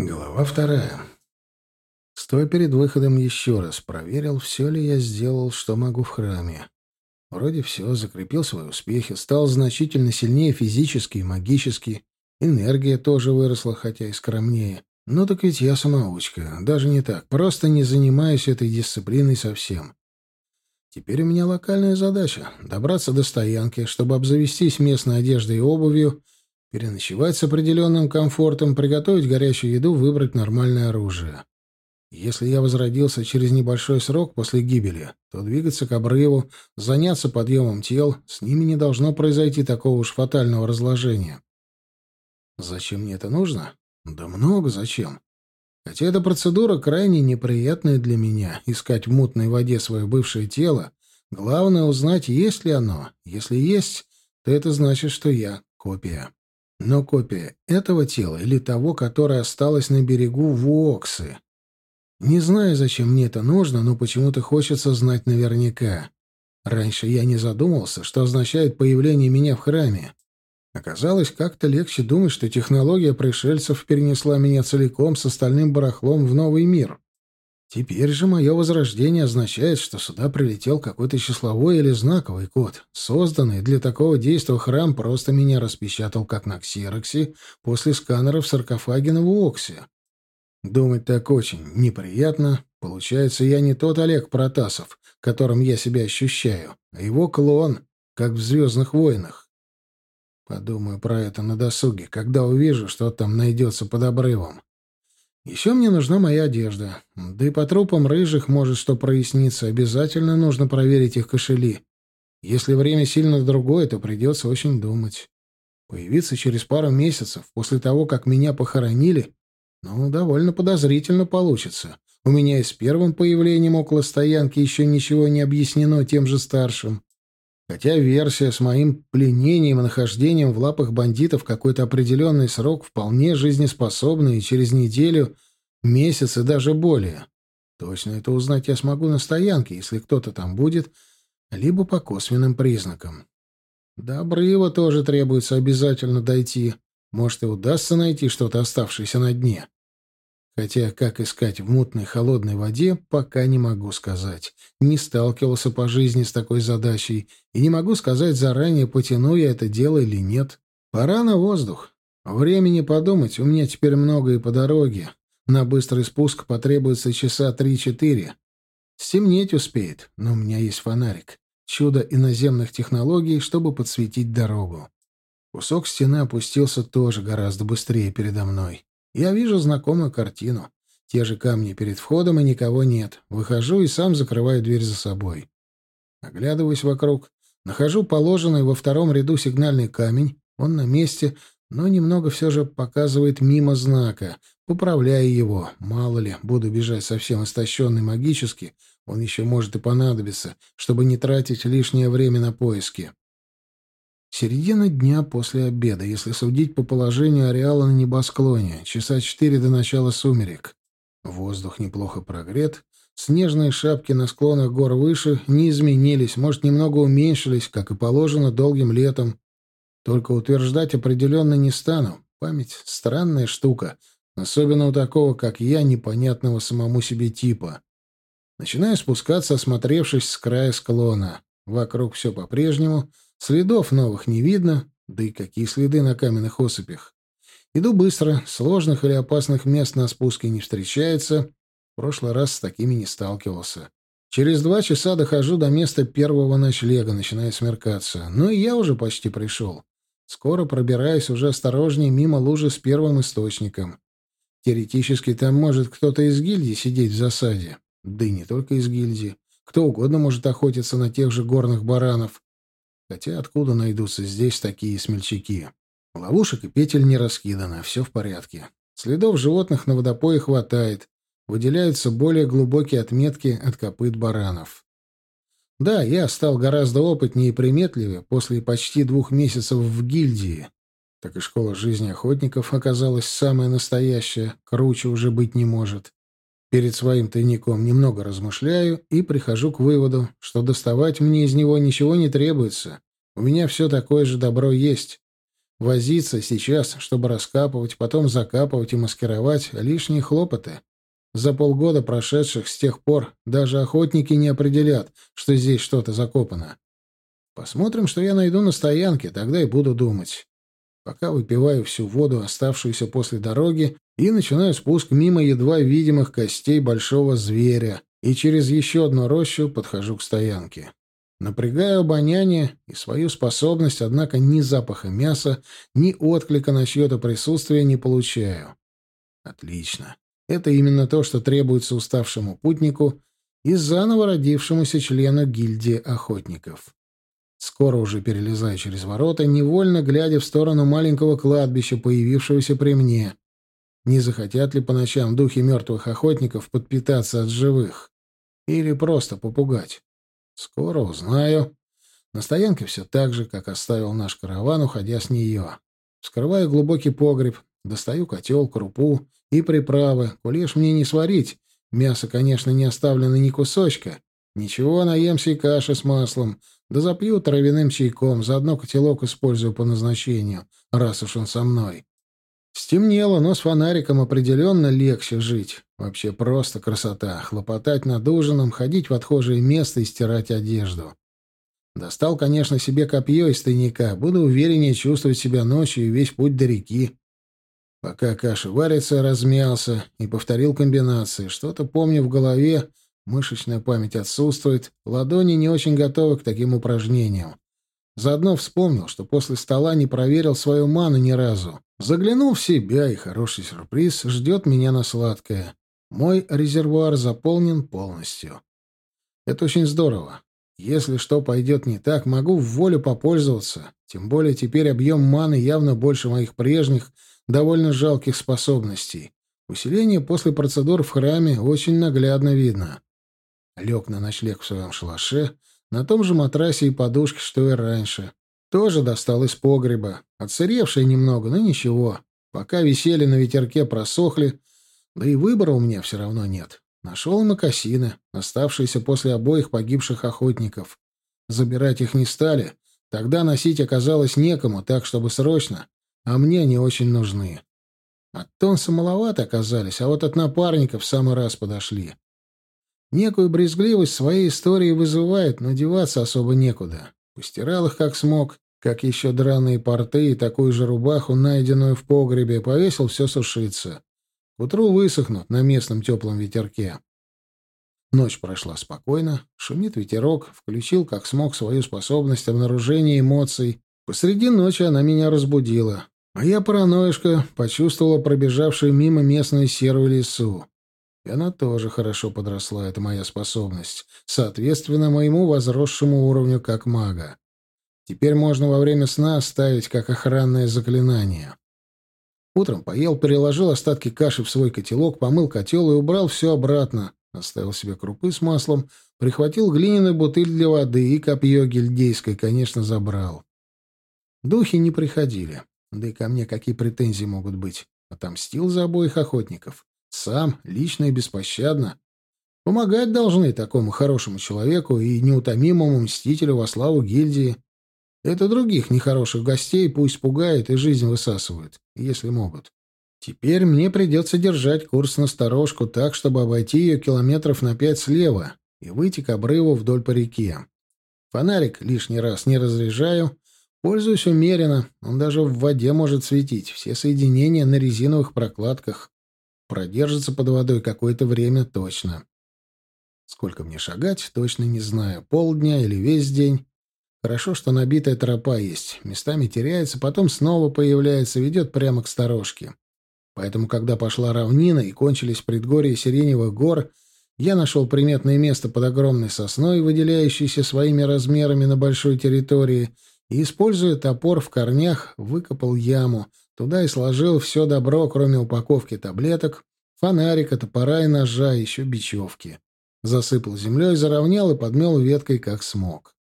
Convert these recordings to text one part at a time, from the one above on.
Глава вторая. Стоя перед выходом еще раз, проверил, все ли я сделал, что могу в храме. Вроде все, закрепил свои успехи, стал значительно сильнее физически и магически. Энергия тоже выросла, хотя и скромнее. Ну так ведь я самоучка. Даже не так. Просто не занимаюсь этой дисциплиной совсем. Теперь у меня локальная задача — добраться до стоянки, чтобы обзавестись местной одеждой и обувью — переночевать с определенным комфортом, приготовить горячую еду, выбрать нормальное оружие. Если я возродился через небольшой срок после гибели, то двигаться к обрыву, заняться подъемом тел, с ними не должно произойти такого уж фатального разложения. Зачем мне это нужно? Да много зачем. Хотя эта процедура крайне неприятная для меня, искать в мутной воде свое бывшее тело, главное узнать, есть ли оно. Если есть, то это значит, что я копия. Но копия этого тела или того, которое осталось на берегу Вуоксы? Не знаю, зачем мне это нужно, но почему-то хочется знать наверняка. Раньше я не задумывался, что означает появление меня в храме. Оказалось, как-то легче думать, что технология пришельцев перенесла меня целиком с остальным барахлом в новый мир. Теперь же мое возрождение означает, что сюда прилетел какой-то числовой или знаковый код. Созданный для такого действия храм просто меня распечатал, как на ксероксе, после сканера в саркофаге на Вуоксе. Думать так очень неприятно. Получается, я не тот Олег Протасов, которым я себя ощущаю, а его клон, как в «Звездных войнах». Подумаю про это на досуге, когда увижу, что там найдется под обрывом. Еще мне нужна моя одежда. Да и по трупам рыжих может что проясниться. Обязательно нужно проверить их кошели. Если время сильно другое, то придется очень думать. Появиться через пару месяцев после того, как меня похоронили, ну, довольно подозрительно получится. У меня и с первым появлением около стоянки еще ничего не объяснено тем же старшим. Хотя версия с моим пленением и нахождением в лапах бандитов какой-то определенный срок вполне жизнеспособна и через неделю, месяц и даже более. Точно это узнать я смогу на стоянке, если кто-то там будет, либо по косвенным признакам. До обрыва тоже требуется обязательно дойти. Может, и удастся найти что-то оставшееся на дне. Хотя как искать в мутной холодной воде, пока не могу сказать. Не сталкивался по жизни с такой задачей, и не могу сказать заранее, потяну я это дело или нет. Пора на воздух. Времени подумать у меня теперь много и по дороге. На быстрый спуск потребуется часа три-четыре. Стемнеть успеет, но у меня есть фонарик. Чудо иноземных технологий, чтобы подсветить дорогу. Кусок стены опустился тоже гораздо быстрее передо мной. Я вижу знакомую картину. Те же камни перед входом, и никого нет. Выхожу и сам закрываю дверь за собой. Оглядываюсь вокруг. Нахожу положенный во втором ряду сигнальный камень. Он на месте, но немного все же показывает мимо знака. Поправляю его. Мало ли, буду бежать совсем истощенный магически. Он еще может и понадобиться, чтобы не тратить лишнее время на поиски. Середина дня после обеда, если судить по положению ареала на небосклоне, часа четыре до начала сумерек. Воздух неплохо прогрет, снежные шапки на склонах гор выше не изменились, может, немного уменьшились, как и положено долгим летом. Только утверждать определенно не стану. Память — странная штука, особенно у такого, как я, непонятного самому себе типа. Начинаю спускаться, осмотревшись с края склона. Вокруг все по-прежнему — Следов новых не видно, да и какие следы на каменных осыпях. Иду быстро, сложных или опасных мест на спуске не встречается. В прошлый раз с такими не сталкивался. Через два часа дохожу до места первого ночлега, начиная смеркаться. Ну и я уже почти пришел. Скоро пробираюсь уже осторожнее мимо лужи с первым источником. Теоретически там может кто-то из гильдии сидеть в засаде. Да и не только из гильдии. Кто угодно может охотиться на тех же горных баранов. Хотя откуда найдутся здесь такие смельчаки? Ловушек и петель не раскидано, все в порядке. Следов животных на водопое хватает. Выделяются более глубокие отметки от копыт баранов. Да, я стал гораздо опытнее и приметливее после почти двух месяцев в гильдии. Так и школа жизни охотников оказалась самая настоящая, круче уже быть не может. Перед своим тайником немного размышляю и прихожу к выводу, что доставать мне из него ничего не требуется. У меня все такое же добро есть. Возиться сейчас, чтобы раскапывать, потом закапывать и маскировать — лишние хлопоты. За полгода прошедших с тех пор даже охотники не определят, что здесь что-то закопано. Посмотрим, что я найду на стоянке, тогда и буду думать. Пока выпиваю всю воду, оставшуюся после дороги, и начинаю спуск мимо едва видимых костей большого зверя, и через еще одну рощу подхожу к стоянке. Напрягаю обоняние и свою способность, однако ни запаха мяса, ни отклика на чье-то присутствие не получаю. Отлично. Это именно то, что требуется уставшему путнику и заново родившемуся члену гильдии охотников. Скоро уже перелезаю через ворота, невольно глядя в сторону маленького кладбища, появившегося при мне. Не захотят ли по ночам духи мертвых охотников подпитаться от живых? Или просто попугать? Скоро узнаю. На стоянке все так же, как оставил наш караван, уходя с нее. Вскрываю глубокий погреб, достаю котел, крупу и приправы. Кулеш мне не сварить. Мясо, конечно, не оставлено ни кусочка. Ничего, наемся и каши с маслом. Да запью травяным чайком, заодно котелок использую по назначению, раз уж он со мной. Стемнело, но с фонариком определенно легче жить. Вообще просто красота. Хлопотать над ужином, ходить в отхожее место и стирать одежду. Достал, конечно, себе копье из тайника. Буду увереннее чувствовать себя ночью и весь путь до реки. Пока каша варится, размялся и повторил комбинации. Что-то помню в голове, Мышечная память отсутствует, ладони не очень готовы к таким упражнениям. Заодно вспомнил, что после стола не проверил свою ману ни разу. Заглянул в себя, и хороший сюрприз ждет меня на сладкое. Мой резервуар заполнен полностью. Это очень здорово. Если что пойдет не так, могу в волю попользоваться. Тем более теперь объем маны явно больше моих прежних, довольно жалких способностей. Усиление после процедур в храме очень наглядно видно. Лег на ночлег в своем шалаше, на том же матрасе и подушке, что и раньше. Тоже достал из погреба. Отсыревшие немного, но ничего. Пока висели на ветерке, просохли. Да и выбора у меня все равно нет. Нашел макасины, оставшиеся после обоих погибших охотников. Забирать их не стали. Тогда носить оказалось некому, так, чтобы срочно. А мне они очень нужны. От тонса маловато оказались, а вот от напарников в самый раз подошли. Некую брезгливость своей истории вызывает, но деваться особо некуда. Постирал их как смог, как еще драные порты и такую же рубаху, найденную в погребе, повесил все сушиться. К утру высохнут на местном теплом ветерке. Ночь прошла спокойно, шумит ветерок, включил как смог свою способность обнаружения эмоций. Посреди ночи она меня разбудила. А я, параноишка, почувствовала пробежавшую мимо местную серую лесу. И она тоже хорошо подросла, это моя способность, соответственно моему возросшему уровню как мага. Теперь можно во время сна ставить как охранное заклинание. Утром поел, переложил остатки каши в свой котелок, помыл котел и убрал все обратно. Оставил себе крупы с маслом, прихватил глиняную бутыль для воды и копье гильдейское, конечно, забрал. Духи не приходили. Да и ко мне какие претензии могут быть? Отомстил за обоих охотников. Сам, лично и беспощадно. Помогать должны такому хорошему человеку и неутомимому мстителю во славу гильдии. Это других нехороших гостей пусть пугает и жизнь высасывают, если могут. Теперь мне придется держать курс на сторожку так, чтобы обойти ее километров на пять слева и выйти к обрыву вдоль по реке. Фонарик лишний раз не разряжаю, пользуюсь умеренно, он даже в воде может светить, все соединения на резиновых прокладках. Продержится под водой какое-то время точно. Сколько мне шагать, точно не знаю. Полдня или весь день. Хорошо, что набитая тропа есть. Местами теряется, потом снова появляется, ведет прямо к сторожке. Поэтому, когда пошла равнина и кончились предгорья сиреневых гор, я нашел приметное место под огромной сосной, выделяющейся своими размерами на большой территории, и, используя топор в корнях, выкопал яму, Туда и сложил все добро, кроме упаковки таблеток, фонарика, топора и ножа, еще бечевки. Засыпал землей, заровнял и подмел веткой, как смог.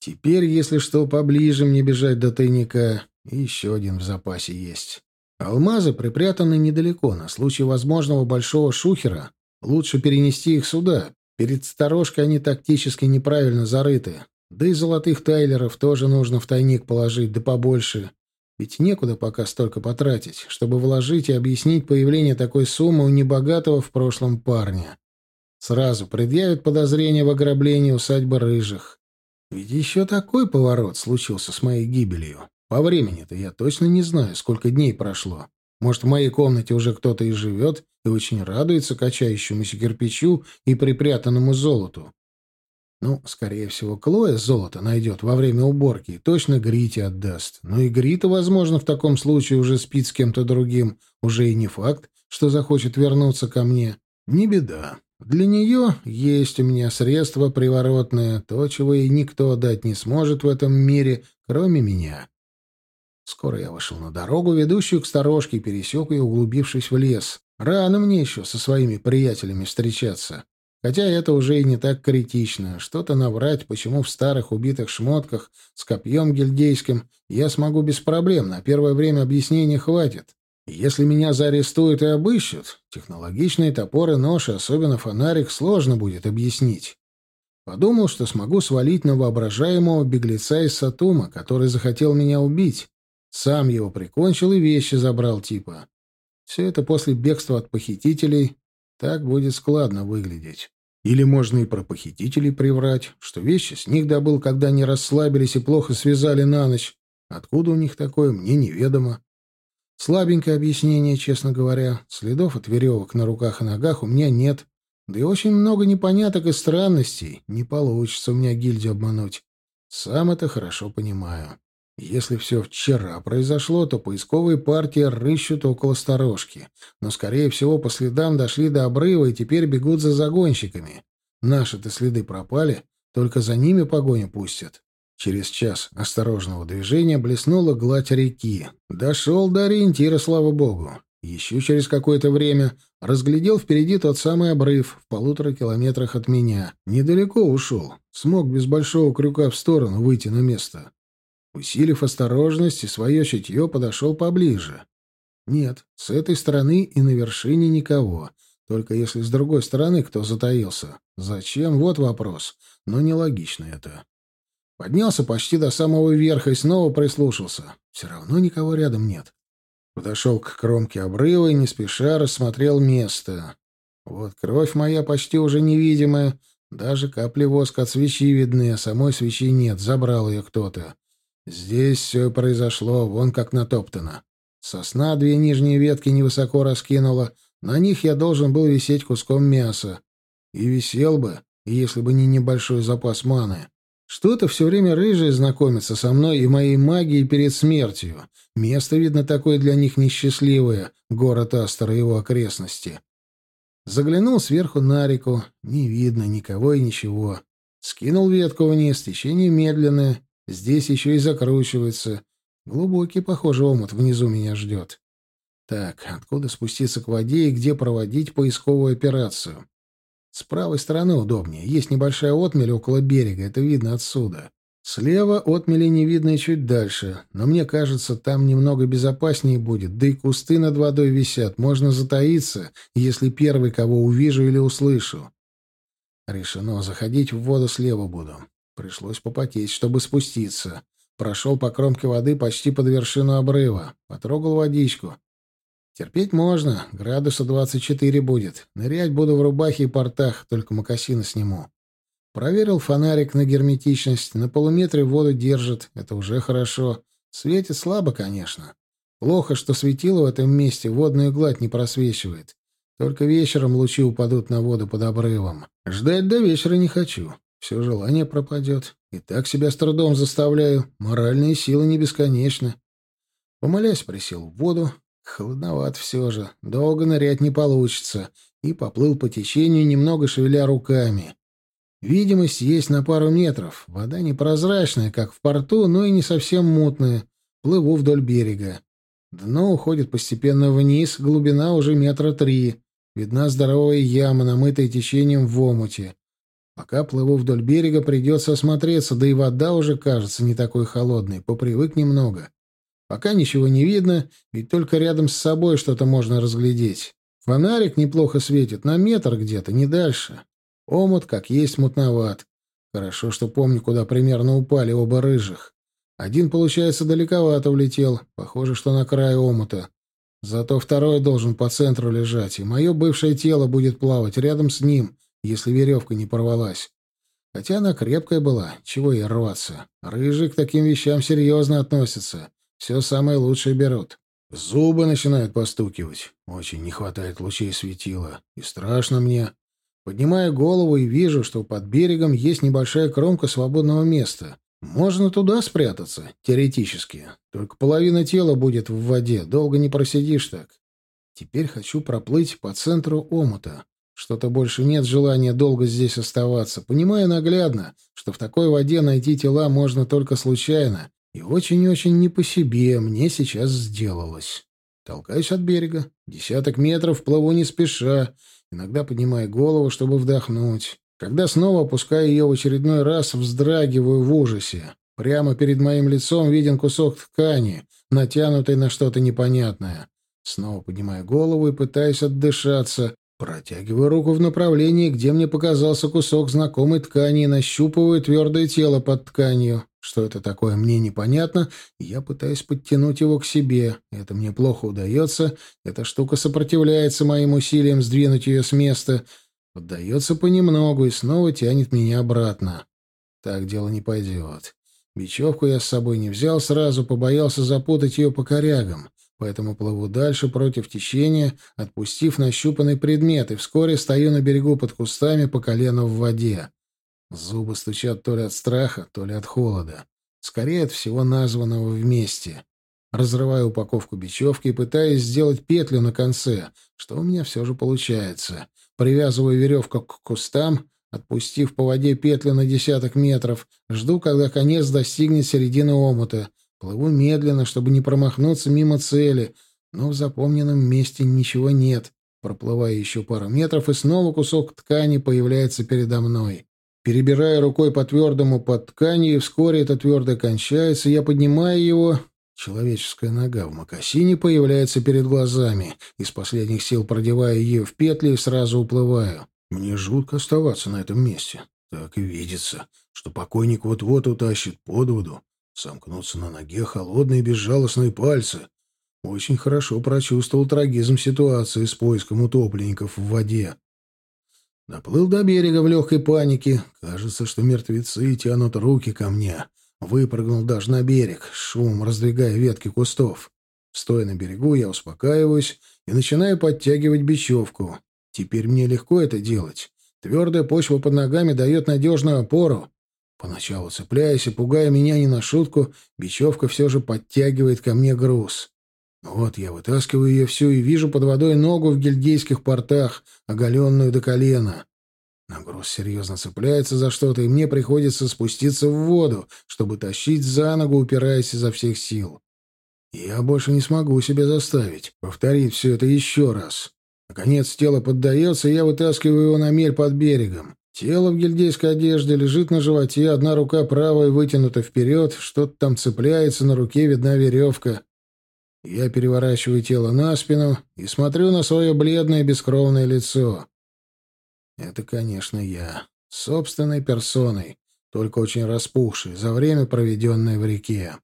Теперь, если что, поближе мне бежать до тайника. И еще один в запасе есть. Алмазы припрятаны недалеко. На случай возможного большого шухера лучше перенести их сюда. Перед сторожкой они тактически неправильно зарыты. Да и золотых тайлеров тоже нужно в тайник положить, да побольше. Ведь некуда пока столько потратить, чтобы вложить и объяснить появление такой суммы у небогатого в прошлом парня. Сразу предъявят подозрение в ограблении усадьбы Рыжих. Ведь еще такой поворот случился с моей гибелью. По времени-то я точно не знаю, сколько дней прошло. Может, в моей комнате уже кто-то и живет, и очень радуется качающемуся кирпичу и припрятанному золоту. Ну, скорее всего, Клоя золото найдет во время уборки и точно Грите отдаст. Но и Грита, возможно, в таком случае уже спит с кем-то другим. Уже и не факт, что захочет вернуться ко мне. Не беда. Для нее есть у меня средство приворотное, то, чего ей никто дать не сможет в этом мире, кроме меня. Скоро я вышел на дорогу, ведущую к сторожке, и пересек ее, углубившись в лес. Рано мне еще со своими приятелями встречаться. Хотя это уже и не так критично. Что-то наврать, почему в старых убитых шмотках с копьем гильдейским я смогу без проблем, на первое время объяснений хватит. Если меня заарестуют и обыщут, технологичные топоры, нож и особенно фонарик сложно будет объяснить. Подумал, что смогу свалить на воображаемого беглеца из Сатума, который захотел меня убить. Сам его прикончил и вещи забрал типа. Все это после бегства от похитителей так будет складно выглядеть. Или можно и про похитителей приврать, что вещи с них добыл, когда они расслабились и плохо связали на ночь. Откуда у них такое, мне неведомо. Слабенькое объяснение, честно говоря. Следов от веревок на руках и ногах у меня нет. Да и очень много непоняток и странностей. Не получится у меня гильдию обмануть. Сам это хорошо понимаю. Если все вчера произошло, то поисковые партии рыщут около сторожки. Но, скорее всего, по следам дошли до обрыва и теперь бегут за загонщиками. Наши-то следы пропали, только за ними погоню пустят. Через час осторожного движения блеснула гладь реки. Дошел до ориентира, слава богу. Еще через какое-то время разглядел впереди тот самый обрыв в полутора километрах от меня. Недалеко ушел. Смог без большого крюка в сторону выйти на место. Усилив осторожность и свое чутье, подошел поближе. Нет, с этой стороны и на вершине никого. Только если с другой стороны кто затаился. Зачем? Вот вопрос. Но нелогично это. Поднялся почти до самого верха и снова прислушался. Все равно никого рядом нет. Подошел к кромке обрыва и не спеша рассмотрел место. Вот кровь моя почти уже невидимая. Даже капли воска от свечи видны, а самой свечи нет. Забрал ее кто-то. Здесь все произошло, вон как натоптано. Сосна две нижние ветки невысоко раскинула, на них я должен был висеть куском мяса. И висел бы, если бы не небольшой запас маны. Что-то все время рыжие знакомятся со мной и моей магией перед смертью. Место, видно, такое для них несчастливое, город Астер и его окрестности. Заглянул сверху на реку, не видно никого и ничего. Скинул ветку вниз, течение медленное, Здесь еще и закручивается. Глубокий, похоже, омут внизу меня ждет. Так, откуда спуститься к воде и где проводить поисковую операцию? С правой стороны удобнее. Есть небольшая отмель около берега, это видно отсюда. Слева отмели не видно чуть дальше, но мне кажется, там немного безопаснее будет, да и кусты над водой висят, можно затаиться, если первый кого увижу или услышу. Решено, заходить в воду слева буду. Пришлось попотеть, чтобы спуститься. Прошел по кромке воды почти под вершину обрыва. Потрогал водичку. Терпеть можно, градуса 24 будет. Нырять буду в рубахе и портах, только мокасины сниму. Проверил фонарик на герметичность. На полуметре воду держит, это уже хорошо. Светит слабо, конечно. Плохо, что светило в этом месте водную гладь не просвечивает. Только вечером лучи упадут на воду под обрывом. Ждать до вечера не хочу. Все желание пропадет. И так себя с трудом заставляю. Моральные силы не бесконечны. Помолясь, присел в воду. Холодноват все же. Долго нырять не получится. И поплыл по течению, немного шевеля руками. Видимость есть на пару метров. Вода непрозрачная, как в порту, но и не совсем мутная. Плыву вдоль берега. Дно уходит постепенно вниз, глубина уже метра три. Видна здоровая яма, намытая течением в омуте. Пока плыву вдоль берега, придется осмотреться, да и вода уже кажется не такой холодной, попривык немного. Пока ничего не видно, ведь только рядом с собой что-то можно разглядеть. Фонарик неплохо светит, на метр где-то, не дальше. Омут, как есть, мутноват. Хорошо, что помню, куда примерно упали оба рыжих. Один, получается, далековато улетел. Похоже, что на край омута. Зато второй должен по центру лежать, и мое бывшее тело будет плавать рядом с ним, если веревка не порвалась. Хотя она крепкая была, чего ей рваться. Рыжий к таким вещам серьезно относится. Все самое лучшее берут. Зубы начинают постукивать. Очень не хватает лучей светила. И страшно мне. Поднимаю голову и вижу, что под берегом есть небольшая кромка свободного места. Можно туда спрятаться, теоретически. Только половина тела будет в воде, долго не просидишь так. Теперь хочу проплыть по центру омута. Что-то больше нет желания долго здесь оставаться. Понимаю наглядно, что в такой воде найти тела можно только случайно. И очень-очень не по себе мне сейчас сделалось. Толкаюсь от берега. Десяток метров плыву не спеша, иногда поднимая голову, чтобы вдохнуть. Когда снова опускаю ее в очередной раз, вздрагиваю в ужасе. Прямо перед моим лицом виден кусок ткани, натянутый на что-то непонятное. Снова поднимаю голову и пытаюсь отдышаться. Протягиваю руку в направлении, где мне показался кусок знакомой ткани и нащупываю твердое тело под тканью. Что это такое, мне непонятно, я пытаюсь подтянуть его к себе. Это мне плохо удается. Эта штука сопротивляется моим усилиям сдвинуть ее с места — Поддается понемногу и снова тянет меня обратно. Так дело не пойдет. Бечевку я с собой не взял сразу, побоялся запутать ее по корягам, поэтому плыву дальше против течения, отпустив нащупанный предмет, и вскоре стою на берегу под кустами по колено в воде. Зубы стучат то ли от страха, то ли от холода. Скорее от всего названного вместе. Разрываю упаковку бечевки и пытаюсь сделать петлю на конце, что у меня все же получается. Привязываю веревку к кустам, отпустив по воде петлю на десяток метров. Жду, когда конец достигнет середины омута. Плыву медленно, чтобы не промахнуться мимо цели, но в запомненном месте ничего нет. Проплываю еще пару метров, и снова кусок ткани появляется передо мной. Перебирая рукой по твердому под тканью, и вскоре это твердое кончается, я поднимаю его Человеческая нога в мокасине появляется перед глазами. Из последних сил продеваю ее в петли и сразу уплываю. Мне жутко оставаться на этом месте. Так и видится, что покойник вот-вот утащит под воду. Сомкнутся на ноге холодные безжалостные пальцы. Очень хорошо прочувствовал трагизм ситуации с поиском утопленников в воде. Доплыл до берега в легкой панике. Кажется, что мертвецы тянут руки ко мне. Выпрыгнул даже на берег, шум раздвигая ветки кустов. Стоя на берегу, я успокаиваюсь и начинаю подтягивать бечевку. Теперь мне легко это делать. Твердая почва под ногами дает надежную опору. Поначалу цепляясь и пугая меня не на шутку, бечевка все же подтягивает ко мне груз. Вот я вытаскиваю ее всю и вижу под водой ногу в гильдейских портах, оголенную до колена. Нагруз серьезно цепляется за что-то, и мне приходится спуститься в воду, чтобы тащить за ногу, упираясь изо всех сил. Я больше не смогу себя заставить повторить все это еще раз. Наконец тело поддается, и я вытаскиваю его на мель под берегом. Тело в гильдейской одежде лежит на животе, одна рука правая вытянута вперед, что-то там цепляется, на руке видна веревка. Я переворачиваю тело на спину и смотрю на свое бледное бескровное лицо. Это, конечно, я. Собственной персоной, только очень распухший, за время, проведенное в реке.